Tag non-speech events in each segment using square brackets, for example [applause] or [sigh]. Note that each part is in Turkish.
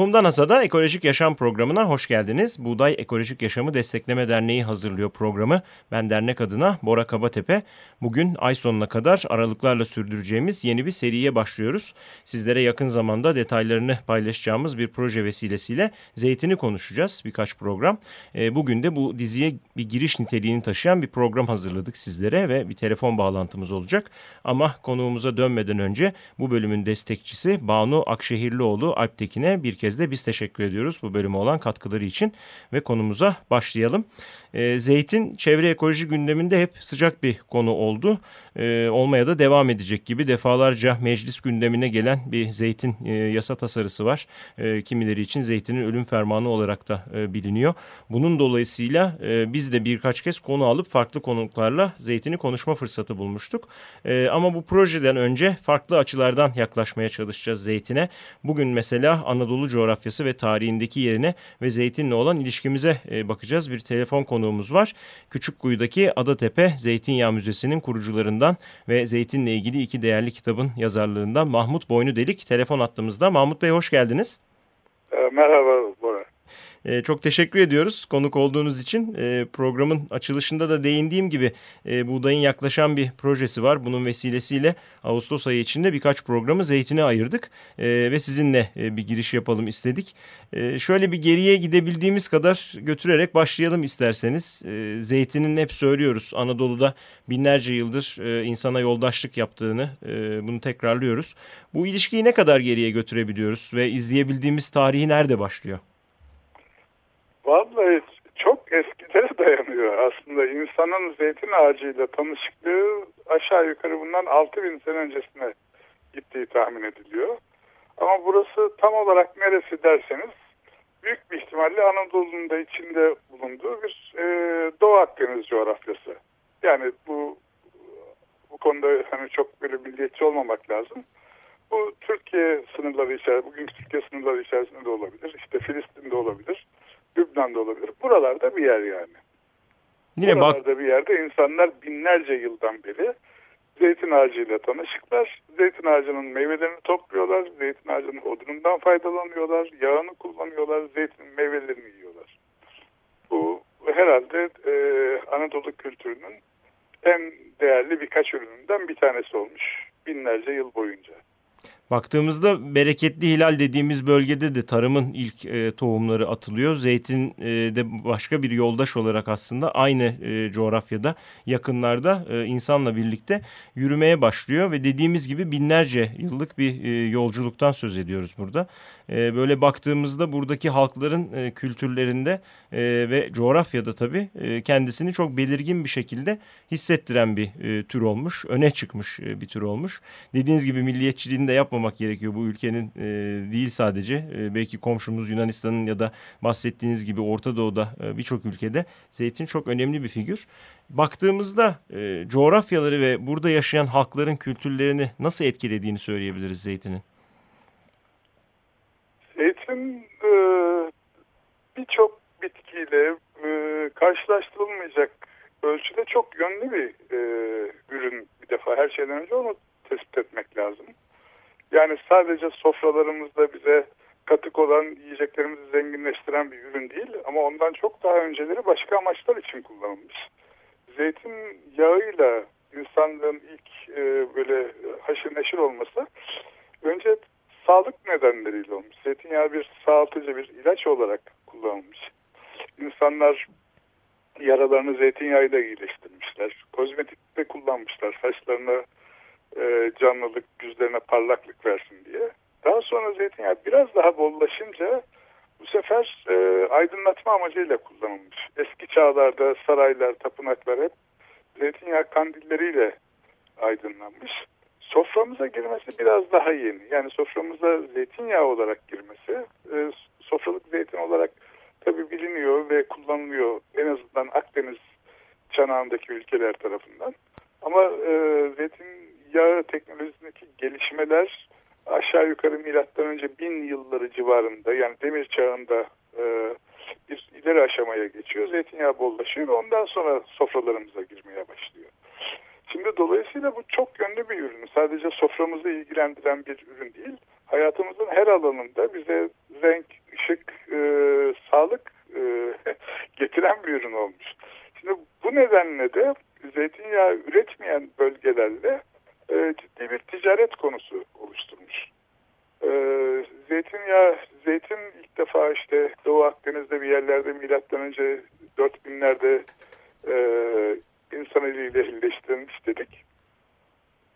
Tohumdan Hasada Ekolojik Yaşam programına hoş geldiniz. Buğday Ekolojik Yaşamı Destekleme Derneği hazırlıyor programı. Ben dernek adına Bora Kabatepe. Bugün ay sonuna kadar aralıklarla sürdüreceğimiz yeni bir seriye başlıyoruz. Sizlere yakın zamanda detaylarını paylaşacağımız bir proje vesilesiyle zeytini konuşacağız birkaç program. E, bugün de bu diziye bir giriş niteliğini taşıyan bir program hazırladık sizlere ve bir telefon bağlantımız olacak. Ama konuğumuza dönmeden önce bu bölümün destekçisi Banu Akşehirlioğlu Alptekin'e bir kez de biz teşekkür ediyoruz bu bölüme olan katkıları için ve konumuza başlayalım. E, zeytin çevre ekoloji gündeminde hep sıcak bir konu oldu. E, olmaya da devam edecek gibi defalarca meclis gündemine gelen bir zeytin e, yasa tasarısı var. E, kimileri için zeytinin ölüm fermanı olarak da e, biliniyor. Bunun dolayısıyla e, biz de birkaç kez konu alıp farklı konuklarla zeytini konuşma fırsatı bulmuştuk. E, ama bu projeden önce farklı açılardan yaklaşmaya çalışacağız zeytine. Bugün mesela Anadolu coğrafyası ve tarihindeki yerine ve zeytinle olan ilişkimize e, bakacağız. Bir telefon konuğumuz var. Küçükkuyu'daki Adatepe Zeytinyağı Müzesi'nin kurucularından ve zeytinle ilgili iki değerli kitabın yazarlarından Mahmut Boynu Delik telefon attığımızda. Mahmut Bey hoş geldiniz. E, merhaba. E, çok teşekkür ediyoruz konuk olduğunuz için. E, programın açılışında da değindiğim gibi e, Buğday'ın yaklaşan bir projesi var. Bunun vesilesiyle Ağustos ayı içinde birkaç programı zeytine ayırdık e, ve sizinle e, bir giriş yapalım istedik. E, şöyle bir geriye gidebildiğimiz kadar götürerek başlayalım isterseniz. E, zeytinin hep söylüyoruz Anadolu'da binlerce yıldır e, insana yoldaşlık yaptığını e, bunu tekrarlıyoruz. Bu ilişkiyi ne kadar geriye götürebiliyoruz ve izleyebildiğimiz tarihi nerede başlıyor? Vallahi çok eskilere [laughs] dayanıyor aslında. insanın zeytin ağacıyla tanışıklığı aşağı yukarı bundan 6000 sene öncesine gittiği tahmin ediliyor. Ama burası tam olarak neresi derseniz büyük bir ihtimalle Anadolu'nun da içinde bulunduğu bir e, Doğu Akdeniz coğrafyası. Yani bu bu konuda hani çok böyle milliyetçi olmamak lazım. Bu Türkiye sınırları içerisinde, bugünkü Türkiye sınırları içerisinde de olabilir. İşte Filistin'de olabilir. Lübnan'da olabilir. Buralarda bir yer yani. Yine Buralarda bak... bir yerde insanlar binlerce yıldan beri zeytin ağacıyla tanışıklar. Zeytin ağacının meyvelerini topluyorlar. Zeytin ağacının odunundan faydalanıyorlar. Yağını kullanıyorlar. Zeytin meyvelerini yiyorlar. Bu herhalde e, Anadolu kültürünün en değerli birkaç ürününden bir tanesi olmuş. Binlerce yıl boyunca. Baktığımızda bereketli hilal dediğimiz bölgede de tarımın ilk e, tohumları atılıyor. Zeytin e, de başka bir yoldaş olarak aslında aynı e, coğrafyada yakınlarda e, insanla birlikte yürümeye başlıyor. Ve dediğimiz gibi binlerce yıllık bir e, yolculuktan söz ediyoruz burada. E, böyle baktığımızda buradaki halkların e, kültürlerinde e, ve coğrafyada tabii e, kendisini çok belirgin bir şekilde hissettiren bir e, tür olmuş. Öne çıkmış e, bir tür olmuş. Dediğiniz gibi milliyetçiliğini de yapmamak olmak gerekiyor. Bu ülkenin e, değil sadece e, belki komşumuz Yunanistan'ın ya da bahsettiğiniz gibi Orta Doğu'da e, birçok ülkede zeytin çok önemli bir figür. Baktığımızda e, coğrafyaları ve burada yaşayan halkların kültürlerini nasıl etkilediğini söyleyebiliriz zeytinin. Zeytin e, birçok bitkiyle e, karşılaştırılmayacak ölçüde çok yönlü bir e, ürün bir defa her şeyden önce onu tespit etmek lazım. Yani sadece sofralarımızda bize katık olan yiyeceklerimizi zenginleştiren bir ürün değil ama ondan çok daha önceleri başka amaçlar için kullanılmış. Zeytin yağıyla insanlığın ilk e, böyle haşır neşir olması önce sağlık nedenleriyle olmuş. Zeytinyağı bir sağaltıcı bir ilaç olarak kullanılmış. İnsanlar yaralarını zeytinyağıyla iyileştirmişler. Kozmetikte kullanmışlar. Saçlarını e, canlılık, yüzlerine parlaklık versin diye. Daha sonra zeytinyağı biraz daha bollaşınca bu sefer e, aydınlatma amacıyla kullanılmış. Eski çağlarda saraylar, tapınaklar hep zeytinyağı kandilleriyle aydınlanmış. Soframıza girmesi biraz daha yeni. Yani soframıza zeytinyağı olarak girmesi, e, sofralık zeytin olarak tabi biliniyor ve kullanılıyor en azından Akdeniz çanağındaki ülkeler tarafından. Ama e, zeytin yağı teknolojisindeki gelişmeler aşağı yukarı milattan önce bin yılları civarında yani demir çağında e, bir ileri aşamaya geçiyor. Zeytinyağı bollaşıyor ve ondan sonra sofralarımıza girmeye başlıyor. Şimdi dolayısıyla bu çok yönlü bir ürün. Sadece soframızı ilgilendiren bir ürün değil. Hayatımızın her alanında bize renk, ışık, e, sağlık e, [laughs] getiren bir ürün olmuş. Şimdi bu nedenle de zeytinyağı üretmeyen bölgelerle e, ciddi bir ticaret konusu oluşturmuş. E, zeytinyağı, zeytin ilk defa işte Doğu Akdeniz'de bir yerlerde milattan önce 4000'lerde e, insan eliyle ehlileştirilmiş dedik.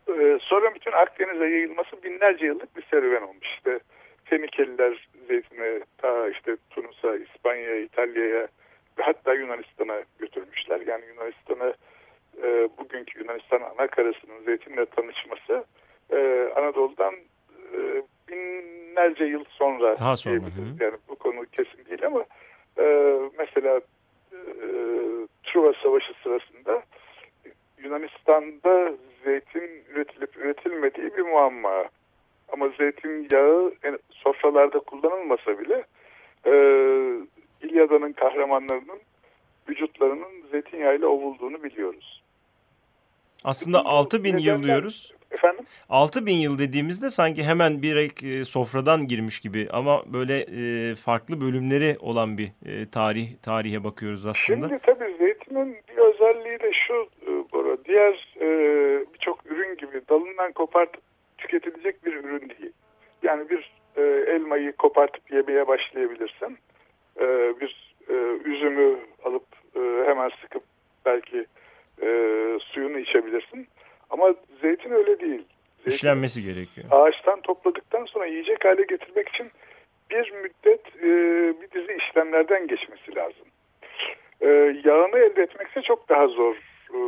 E, sonra bütün Akdeniz'e yayılması binlerce yıllık bir serüven olmuş. İşte Fenikeliler zeytini ta işte Tunus'a, İspanya'ya, İtalya'ya ve hatta Yunanistan'a götürmüşler. Yani Yunanistan'a e, bugünkü Yunanistan ana karasının zeytinle tanışması e, Anadolu'dan e, binlerce yıl sonra. Daha sonra. Yani bu konu kesin değil ama e, mesela e, Truva Savaşı sırasında Yunanistan'da zeytin üretilip üretilmediği bir muamma. Ama zeytinyağı yani sofralarda kullanılmasa bile e, İlyada'nın kahramanlarının vücutlarının zeytinyağıyla ovulduğunu biliyoruz. Aslında 6000 yıl diyoruz. Efendim? 6000 yıl dediğimizde sanki hemen bir e, sofradan girmiş gibi ama böyle e, farklı bölümleri olan bir e, tarih tarihe bakıyoruz aslında. Şimdi tabii zeytinin bir özelliği de şu Bora, diğer birçok ürün gibi dalından kopartıp tüketilecek bir ürün değil. Yani bir elmayı kopartıp yemeye başlayabilirsin. Bir üzümü alıp hemen sıkıp belki suyunu içebilirsin. Ama zeytin öyle değil. Zeytin, İşlenmesi gerekiyor. Ağaçtan topladıktan sonra yiyecek hale getirmek için bir müddet e, bir dizi işlemlerden geçmesi lazım. E, yağını elde etmekse çok daha zor e,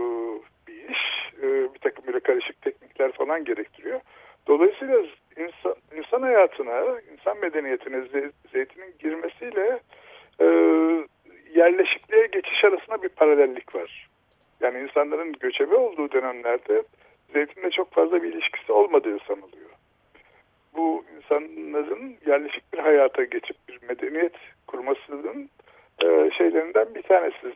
bir iş. E, bir takım böyle karışık teknikler falan gerektiriyor. Dolayısıyla insan, insan hayatına, insan medeniyetine zeytinin girmesiyle e, yerleşikliğe geçiş arasında bir paralellik var. Yani insanların göçebe olduğu dönemlerde zeytinle çok fazla bir ilişkisi olmadığı sanılıyor. Bu insanların yerleşik bir hayata geçip bir medeniyet kurmasının e, şeylerinden bir tanesi.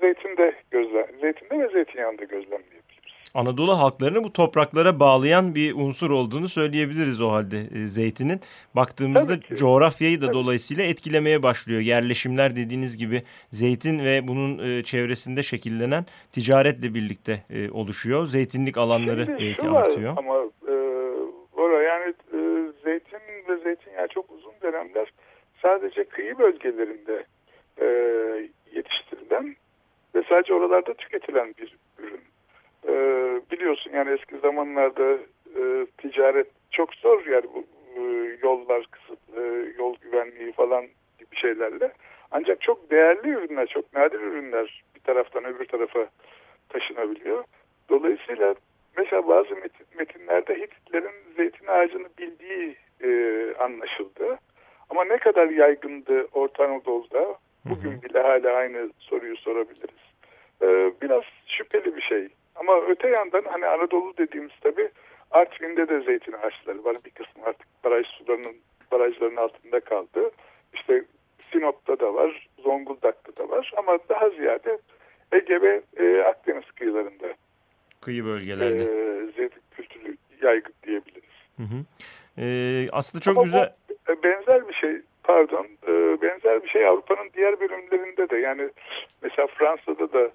Zeytinde, gözlem, zeytinde ve zeytinyağında gözlemleyebiliriz. Anadolu halklarını bu topraklara bağlayan bir unsur olduğunu söyleyebiliriz o halde e, zeytinin. Baktığımızda coğrafyayı da Tabii. dolayısıyla etkilemeye başlıyor. Yerleşimler dediğiniz gibi zeytin ve bunun e, çevresinde şekillenen ticaretle birlikte e, oluşuyor. Zeytinlik alanları Şimdi belki artıyor. Ama e, Bora yani e, zeytin ve zeytinyağı çok uzun dönemler sadece kıyı bölgelerinde e, yetiştirilen ve sadece oralarda tüketilen bir ürün. E, biliyorsun yani eski zamanlarda e, ticaret çok zor yani bu e, yollar kısıt, e, yol güvenliği falan gibi şeylerle. Ancak çok değerli ürünler, çok nadir ürünler bir taraftan öbür tarafa taşınabiliyor. Dolayısıyla mesela bazı metin, metinlerde Hititlerin zeytin ağacını bildiği e, anlaşıldı. Ama ne kadar yaygındı Orta Anadolu'da bugün bile hala aynı soruyu sorabiliriz. E, biraz şüpheli bir şey. Ama öte yandan hani Anadolu dediğimiz tabii Artvin'de de zeytin ağaçları var. Bir kısmı artık baraj sularının barajların altında kaldı. İşte Sinop'ta da var, Zonguldak'ta da var ama daha ziyade Ege ve e, Akdeniz kıyılarında. Kıyı bölgelerde. E, zeytin kültürü yaygın diyebiliriz. Hı hı. E, aslında çok ama güzel. Bu, benzer bir şey pardon e, benzer bir şey Avrupa'nın diğer bölümlerinde de yani mesela Fransa'da da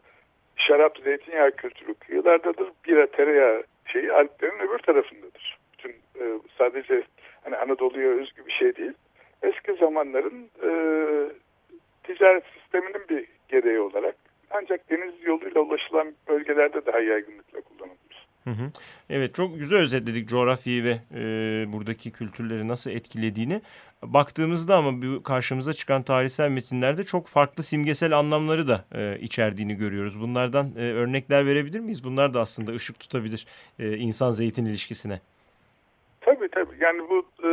şarap, zeytinyağı kültürü kıyılardadır. Bira, tereyağı şeyi Alplerin öbür tarafındadır. Bütün e, sadece hani Anadolu'ya özgü bir şey değil. Eski zamanların e, ticaret sisteminin bir gereği olarak ancak deniz yoluyla ulaşılan bölgelerde daha yaygınlıkla kullanılır. Hı hı. Evet çok güzel özetledik coğrafyayı ve e, buradaki kültürleri nasıl etkilediğini. Baktığımızda ama karşımıza çıkan tarihsel metinlerde çok farklı simgesel anlamları da e, içerdiğini görüyoruz. Bunlardan e, örnekler verebilir miyiz? Bunlar da aslında ışık tutabilir e, insan-zeytin ilişkisine. Tabii tabii. Yani bu e,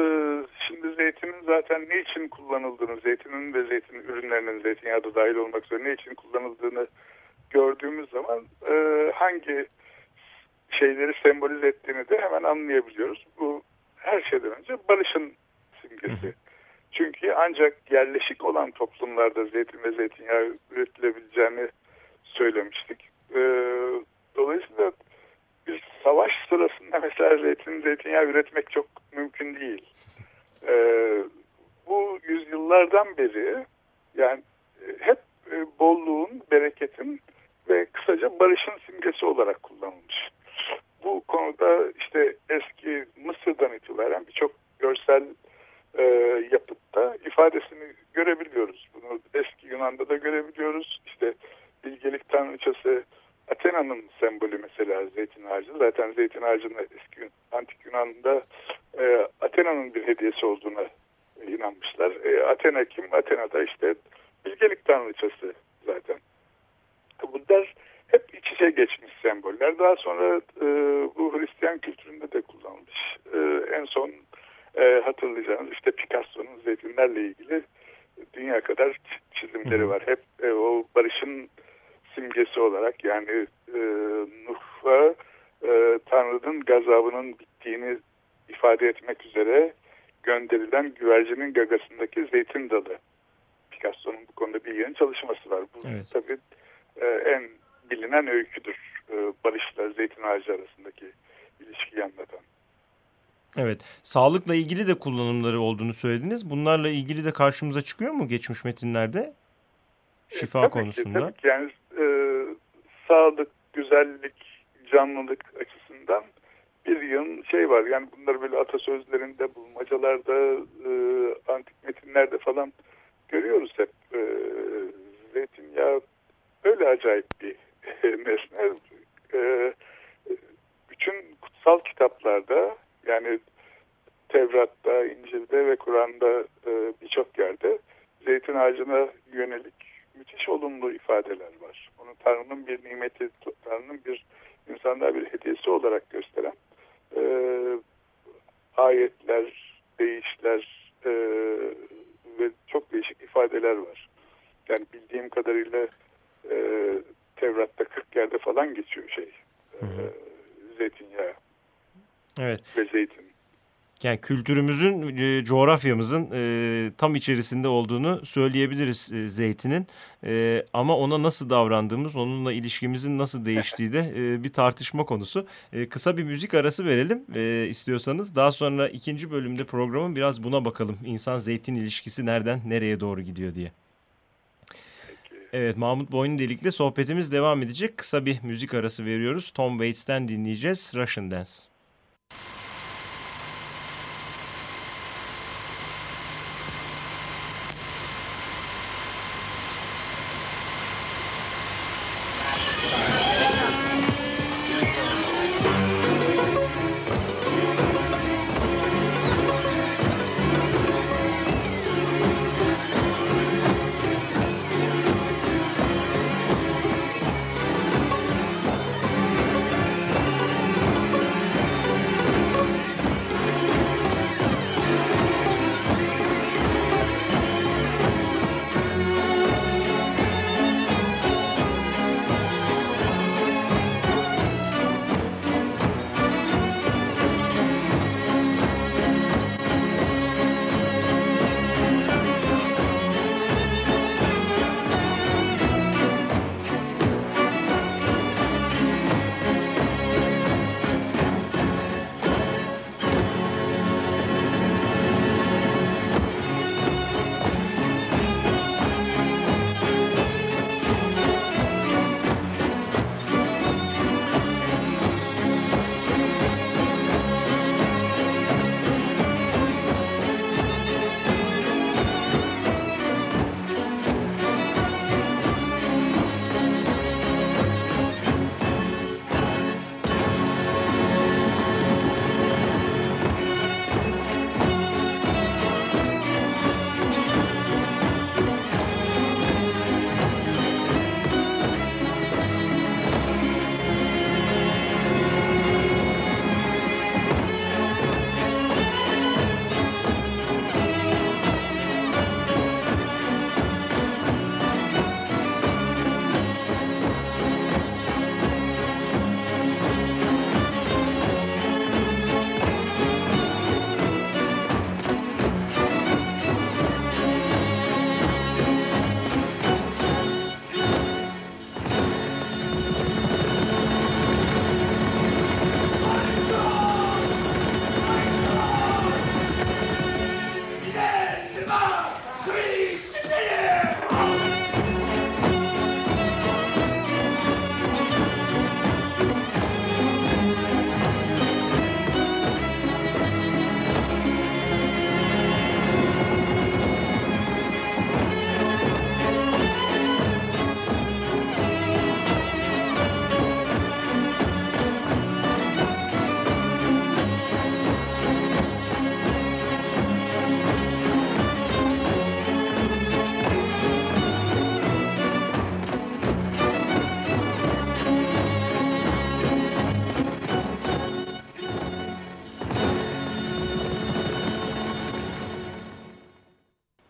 şimdi zeytinin zaten ne için kullanıldığını, zeytinin ve zeytin ürünlerinin zeytinyağı da dahil olmak üzere ne için kullanıldığını gördüğümüz zaman e, hangi şeyleri sembolize ettiğini de hemen anlayabiliyoruz. Bu her bir barışın simgesi. Çünkü ancak yerleşik olan toplumlarda zeytin ve zeytinyağı üretilebileceğini söylemiştik. E, dolayısıyla bir savaş sırasında mesela zeytin, zeytinyağı üretmek çok mümkün değil. E, bu yüzyıllardan beri yani hep e, bolluğun, bereketin ve kısaca barışın simgesi olarak kullanılmış. Konuda işte eski Mısır'dan itibaren birçok görsel e, yapıtta ifadesini görebiliyoruz. Bunu eski Yunan'da da görebiliyoruz. İşte bilgelik tanrıçası Athena'nın sembolü mesela zeytin ağacı. Zaten zeytin ağacının eski antik Yunan'da e, Athena'nın bir hediyesi olduğuna inanmışlar. E, Athena kim? Athena da işte bilgelik tanrıçası zaten. Bunlar hep iç içe geçmiş semboller. Daha sonra e, Hristiyan kültüründe de kullanılmış. E, en son e, hatırlayacağınız işte Picasso'nun zeytinlerle ilgili dünya kadar çizimleri var. Hep e, o barışın simgesi olarak yani e, Nuh'a e, Tanrı'nın gazabının bittiğini ifade etmek üzere gönderilen güvercinin gagasındaki zeytin dalı. Picasso'nun bu konuda bir yeni çalışması var. Bu evet. tabii e, en bilinen öyküdür. E, barışla zeytin ağacı anlatan. Evet. Sağlıkla ilgili de kullanımları olduğunu söylediniz. Bunlarla ilgili de karşımıza çıkıyor mu geçmiş metinlerde? Şifa e, tabii konusunda. Ki, tabii ki. Yani e, sağlık, güzellik, canlılık açısından bir yığın şey var. Yani bunlar böyle atasözlerinde, bulmacalarda, e, antik metinlerde falan görüyoruz hep. E, zeytinyağı öyle acayip bir [laughs] nesne. E, bütün kutsal kitaplarda yani Tevrat'ta, İncil'de ve Kur'an'da e, birçok yerde zeytin ağacına yönelik müthiş olumlu ifadeler var. Onu Tanrı'nın bir nimeti, Tanrı'nın bir insanlığa bir hediyesi olarak gösteren e, ayetler, değişler e, ve çok değişik ifadeler var. Yani bildiğim kadarıyla e, Tevrat'ta 40 yerde falan geçiyor şey. E, zeytinyağı. Evet. Ve zeytin. Yani kültürümüzün, e, coğrafyamızın e, tam içerisinde olduğunu söyleyebiliriz e, zeytinin. E, ama ona nasıl davrandığımız, onunla ilişkimizin nasıl değiştiği de e, bir tartışma konusu. E, kısa bir müzik arası verelim e, istiyorsanız. Daha sonra ikinci bölümde programın biraz buna bakalım. İnsan zeytin ilişkisi nereden nereye doğru gidiyor diye. Evet Mahmut Boynu Delik'le sohbetimiz devam edecek. Kısa bir müzik arası veriyoruz. Tom Waits'ten dinleyeceğiz. Russian Dance.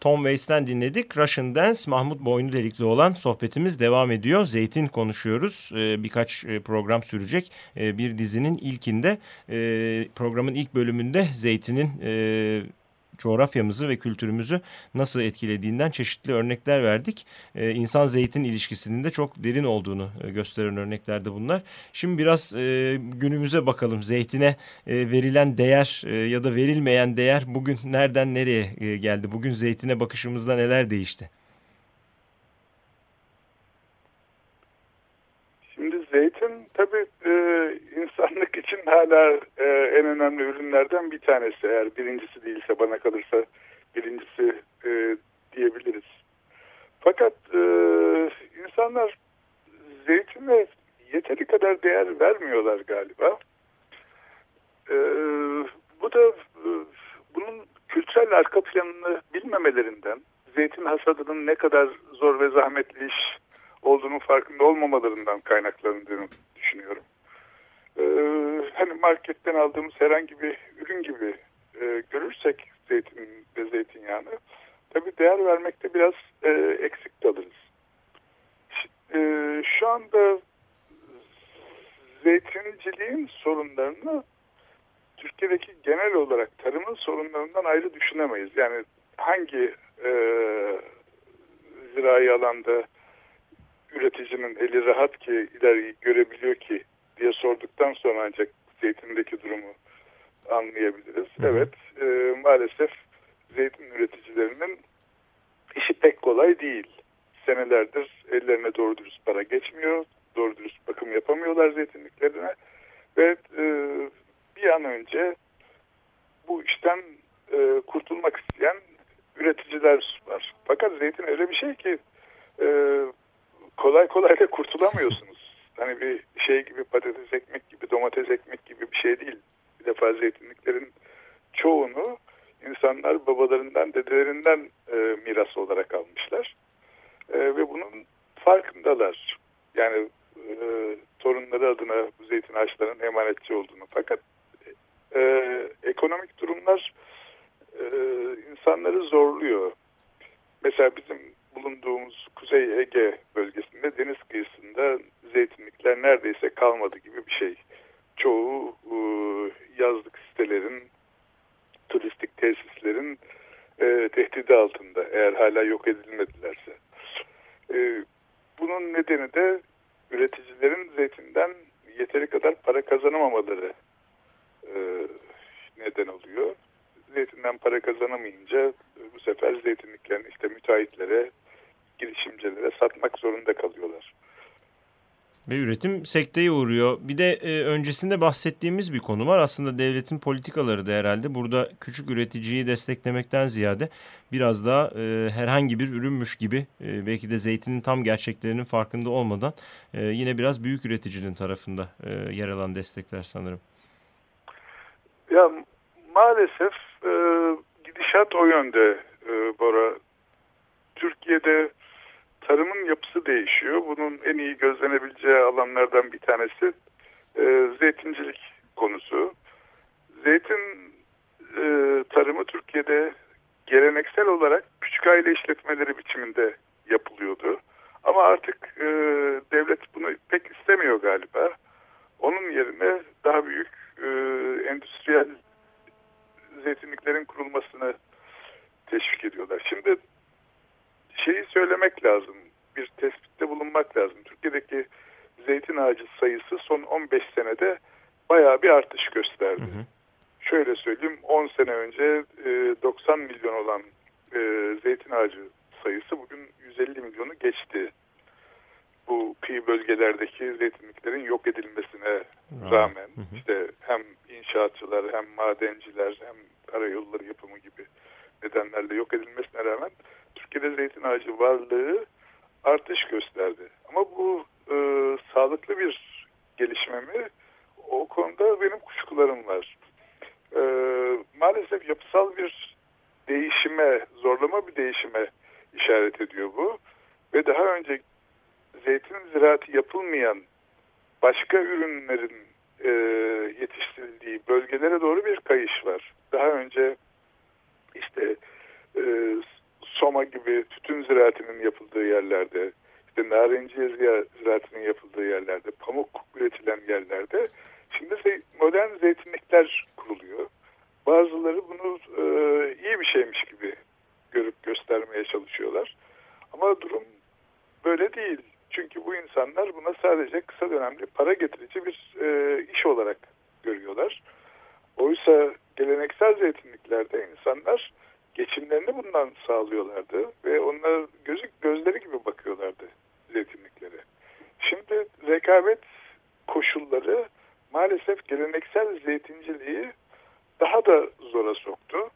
Tom Waits'ten dinledik. Russian Dance, Mahmut Boynu Delikli olan sohbetimiz devam ediyor. Zeytin konuşuyoruz. Ee, birkaç e, program sürecek. Ee, bir dizinin ilkinde, e, programın ilk bölümünde Zeytin'in... E, coğrafyamızı ve kültürümüzü nasıl etkilediğinden çeşitli örnekler verdik. Ee, insan zeytin ilişkisinin de çok derin olduğunu e, gösteren örneklerde bunlar. Şimdi biraz e, günümüze bakalım. Zeytine e, verilen değer e, ya da verilmeyen değer bugün nereden nereye e, geldi? Bugün zeytine bakışımızda neler değişti? Şimdi zeytin tabii e, insanlık için hala e, en önemli ürünlerden bir tanesi. Eğer birincisi değilse bana kalırsa birincisi e, diyebiliriz. Fakat e, insanlar zeytine yeteri kadar değer vermiyorlar galiba. E, bu da e, bunun kültürel arka planını bilmemelerinden, zeytin hasadının ne kadar zor ve zahmetli iş olduğunun farkında olmamalarından kaynaklandığını düşünüyorum. Ee, hani marketten aldığımız herhangi bir ürün gibi e, görürsek zeytin ve zeytinyağını tabi değer vermekte biraz e, eksik kalırız. E, şu anda zeytinciliğin sorunlarını Türkiye'deki genel olarak tarımın sorunlarından ayrı düşünemeyiz. Yani hangi e, zirai alanda üreticinin eli rahat ki ileri görebiliyor ki diye sorduktan sonra ancak zeytindeki durumu anlayabiliriz. Hı. Evet e, maalesef zeytin üreticilerinin işi pek kolay değil. Senelerdir ellerine doğru dürüst para geçmiyor. Doğru dürüst bakım yapamıyorlar zeytinliklerine. Ve e, bir an önce bu işten e, kurtulmak isteyen üreticiler var. Fakat zeytin öyle bir şey ki e, kolay kolay da kurtulamıyorsunuz. [laughs] Hani bir şey gibi patates ekmek gibi domates ekmek gibi bir şey değil. Bir defa zeytinliklerin çoğunu insanlar babalarından dedelerinden e, miras olarak almışlar. E, ve bunun farkındalar. Yani e, torunları adına bu zeytin ağaçlarının emanetçi olduğunu. Fakat e, ekonomik durumlar e, insanları zorluyor. Mesela bizim bulunduğumuz Kuzey Ege bölgesinde deniz kıyısında zeytinlikler neredeyse kalmadı gibi bir şey. Çoğu e, yazlık sitelerin, turistik tesislerin e, tehdidi altında eğer hala yok edilmedilerse. E, bunun nedeni de üreticilerin zeytinden yeteri kadar para kazanamamaları e, neden oluyor. Zeytinden para kazanamayınca bu sefer zeytinliklerin işte müteahhitlere, girişimcilere satmak zorunda kalıyorlar. Ve üretim sekteye uğruyor. Bir de e, öncesinde bahsettiğimiz bir konu var. Aslında devletin politikaları da herhalde burada küçük üreticiyi desteklemekten ziyade biraz daha e, herhangi bir ürünmüş gibi e, belki de zeytinin tam gerçeklerinin farkında olmadan e, yine biraz büyük üreticinin tarafında e, yer alan destekler sanırım. Ya maalesef e, gidişat o yönde e, Bora. Türkiye'de tarımın yapısı değişiyor. Bunun en iyi gözlenebileceği alanlardan bir tanesi e, zeytincilik konusu. Zeytin e, tarımı Türkiye'de geleneksel olarak küçük aile işletmeleri biçiminde yapılıyordu. Ama artık e, devlet bunu pek istemiyor galiba. Onun yerine daha büyük e, endüstriyel zeytinliklerin kurulmasını teşvik ediyorlar. Şimdi şeyi söylemek lazım. Bir tespitte bulunmak lazım. Türkiye'deki zeytin ağacı sayısı son 15 senede bayağı bir artış gösterdi. Hı hı. Şöyle söyleyeyim 10 sene önce e, 90 milyon olan e, zeytin ağacı sayısı bugün 150 milyonu geçti. Bu kıyı bölgelerdeki zeytinliklerin yok edilmesine rağmen hı hı. işte hem inşaatçılar hem madenciler hem karayolları yapımı gibi nedenlerle yok edilmesine rağmen Türkiye'de zeytin ağacı varlığı artış gösterdi. Ama bu e, sağlıklı bir gelişme mi? O konuda benim kuşkularım var. E, maalesef yapısal bir değişime, zorlama bir değişime işaret ediyor bu. Ve daha önce zeytin ziraati yapılmayan başka ürünlerin e, yetiştirildiği bölgelere doğru bir kayış var. Daha önce işte e, Roma gibi tütün ziraatinin yapıldığı yerlerde, işte narenciye ziraatinin yapıldığı yerlerde, pamuk üretilen yerlerde şimdi modern zeytinlikler kuruluyor. Bazıları bunu e, iyi bir şeymiş gibi görüp göstermeye çalışıyorlar. Ama durum böyle değil. Çünkü bu insanlar buna sadece kısa dönemli para getirici bir e, iş olarak görüyorlar. Oysa geleneksel zeytinliklerde insanlar geçimlerini bundan sağlıyorlardı ve onlar gözü, gözleri gibi bakıyorlardı zeytinliklere. Şimdi rekabet koşulları maalesef geleneksel zeytinciliği daha da zora soktu.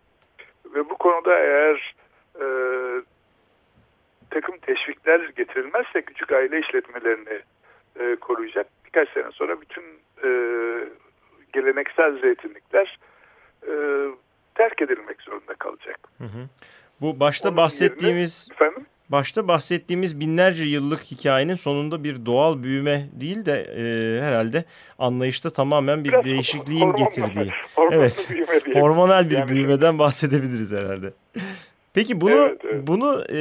Ve bu konuda eğer e, takım teşvikler getirilmezse küçük aile işletmelerini e, koruyacak birkaç sene sonra bütün e, geleneksel zeytinlikler e, terk edilmek zorunda kalacak. Hı. Bu başta Onun bahsettiğimiz yerine, efendim? başta bahsettiğimiz binlerce yıllık hikayenin sonunda bir doğal büyüme değil de e, herhalde anlayışta tamamen bir Biraz değişikliğin hormonal, getirdiği. Hormonal evet. Hormonal bir yani, büyümeden bahsedebiliriz herhalde. Peki bunu evet, evet. bunu e,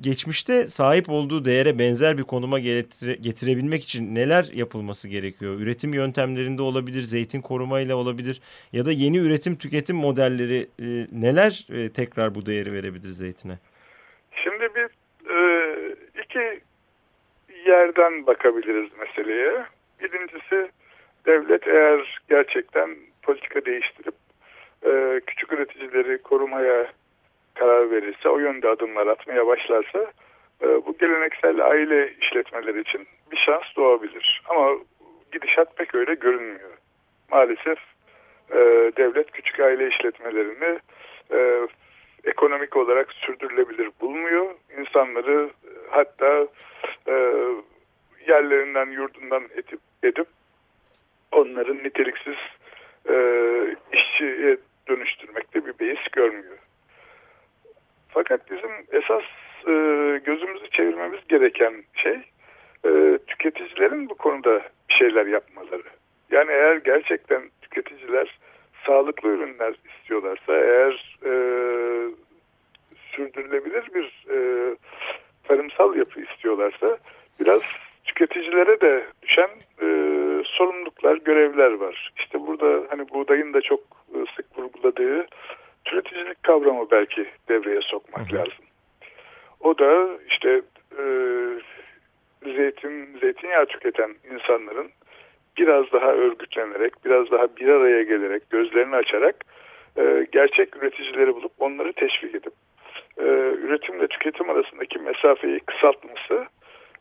geçmişte sahip olduğu değere benzer bir konuma getire, getirebilmek için neler yapılması gerekiyor? Üretim yöntemlerinde olabilir, zeytin korumayla olabilir ya da yeni üretim tüketim modelleri e, neler e, tekrar bu değeri verebilir zeytine? Şimdi bir e, iki yerden bakabiliriz meseleye. Birincisi devlet eğer gerçekten politika değiştirip e, küçük üreticileri korumaya karar verirse, o yönde adımlar atmaya başlarsa e, bu geleneksel aile işletmeleri için bir şans doğabilir. Ama gidişat pek öyle görünmüyor. Maalesef e, devlet küçük aile işletmelerini e, ekonomik olarak sürdürülebilir bulmuyor. İnsanları hatta yerlerinden yurdundan edip, edip onların niteliksiz işçiye dönüştürmekte bir beis görmüyor. Fakat bizim esas e, gözümüzü çevirmemiz gereken şey e, tüketicilerin bu konuda bir şeyler yapmaları. Yani eğer gerçekten tüketiciler sağlıklı ürünler istiyorlarsa, eğer e, sürdürülebilir bir e, tarımsal yapı istiyorlarsa biraz tüketicilere de düşen e, sorumluluklar, görevler var. İşte burada hani buğdayın da çok e, sık vurguladığı türeticilik kavramı belki devreye sokmak hı hı. lazım. O da işte e, zeytin, zeytinyağı tüketen insanların biraz daha örgütlenerek, biraz daha bir araya gelerek, gözlerini açarak e, gerçek üreticileri bulup onları teşvik edip e, üretimle tüketim arasındaki mesafeyi kısaltması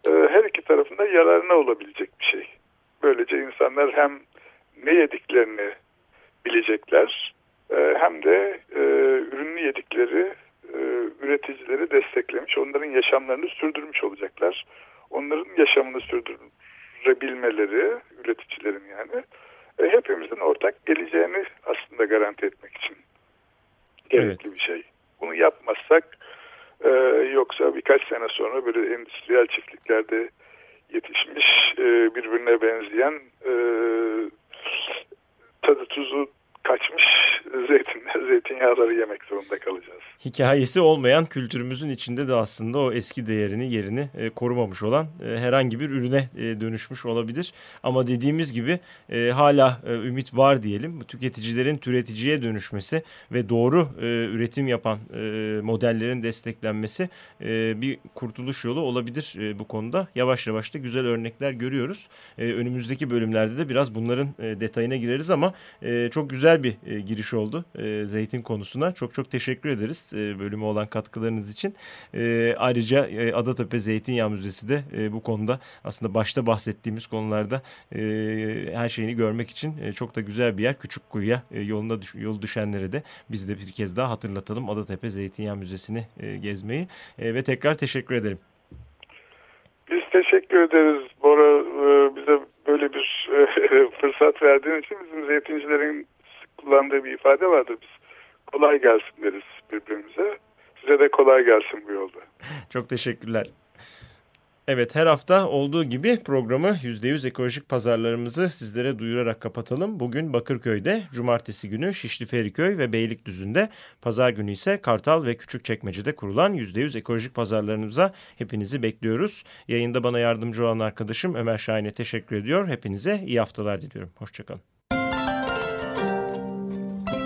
e, her iki tarafında yararına olabilecek bir şey. Böylece insanlar hem ne yediklerini bilecekler hem de e, ürünü yedikleri e, üreticileri desteklemiş, onların yaşamlarını sürdürmüş olacaklar. Onların yaşamını sürdürebilmeleri, üreticilerin yani, e, hepimizin ortak geleceğini aslında garanti etmek için gerekli evet. bir şey. Bunu yapmazsak e, yoksa birkaç sene sonra böyle endüstriyel çiftliklerde yetişmiş e, birbirine benzeyen e, tadı tuzu kaçmış zeytinler, [laughs] zeytinyağları yemek zorunda kalacağız. Hikayesi olmayan kültürümüzün içinde de aslında o eski değerini, yerini e, korumamış olan e, herhangi bir ürüne e, dönüşmüş olabilir. Ama dediğimiz gibi e, hala e, ümit var diyelim. Tüketicilerin türeticiye dönüşmesi ve doğru e, üretim yapan e, modellerin desteklenmesi e, bir kurtuluş yolu olabilir e, bu konuda. Yavaş yavaş da güzel örnekler görüyoruz. E, önümüzdeki bölümlerde de biraz bunların e, detayına gireriz ama e, çok güzel bir e, giriş oldu e, zeytin konusuna. Çok çok teşekkür ederiz e, bölüme olan katkılarınız için. E, ayrıca e, Adatepe Zeytinyağı Müzesi de e, bu konuda aslında başta bahsettiğimiz konularda e, her şeyini görmek için e, çok da güzel bir yer. Küçük kuyuya e, yolunda düş, yol düşenlere de biz de bir kez daha hatırlatalım Adatepe Zeytinyağı Müzesi'ni e, gezmeyi e, ve tekrar teşekkür ederim. Biz teşekkür ederiz Bora e, bize böyle bir e, [laughs] fırsat verdiğin için bizim zeytincilerin kullandığı bir ifade vardır. Biz kolay gelsin deriz birbirimize. Size de kolay gelsin bu yolda. Çok teşekkürler. Evet her hafta olduğu gibi programı %100 ekolojik pazarlarımızı sizlere duyurarak kapatalım. Bugün Bakırköy'de, cumartesi günü Şişli Feriköy ve Beylikdüzü'nde, pazar günü ise Kartal ve Küçükçekmece'de kurulan %100 ekolojik pazarlarımıza hepinizi bekliyoruz. Yayında bana yardımcı olan arkadaşım Ömer Şahin'e teşekkür ediyor. Hepinize iyi haftalar diliyorum. Hoşçakalın.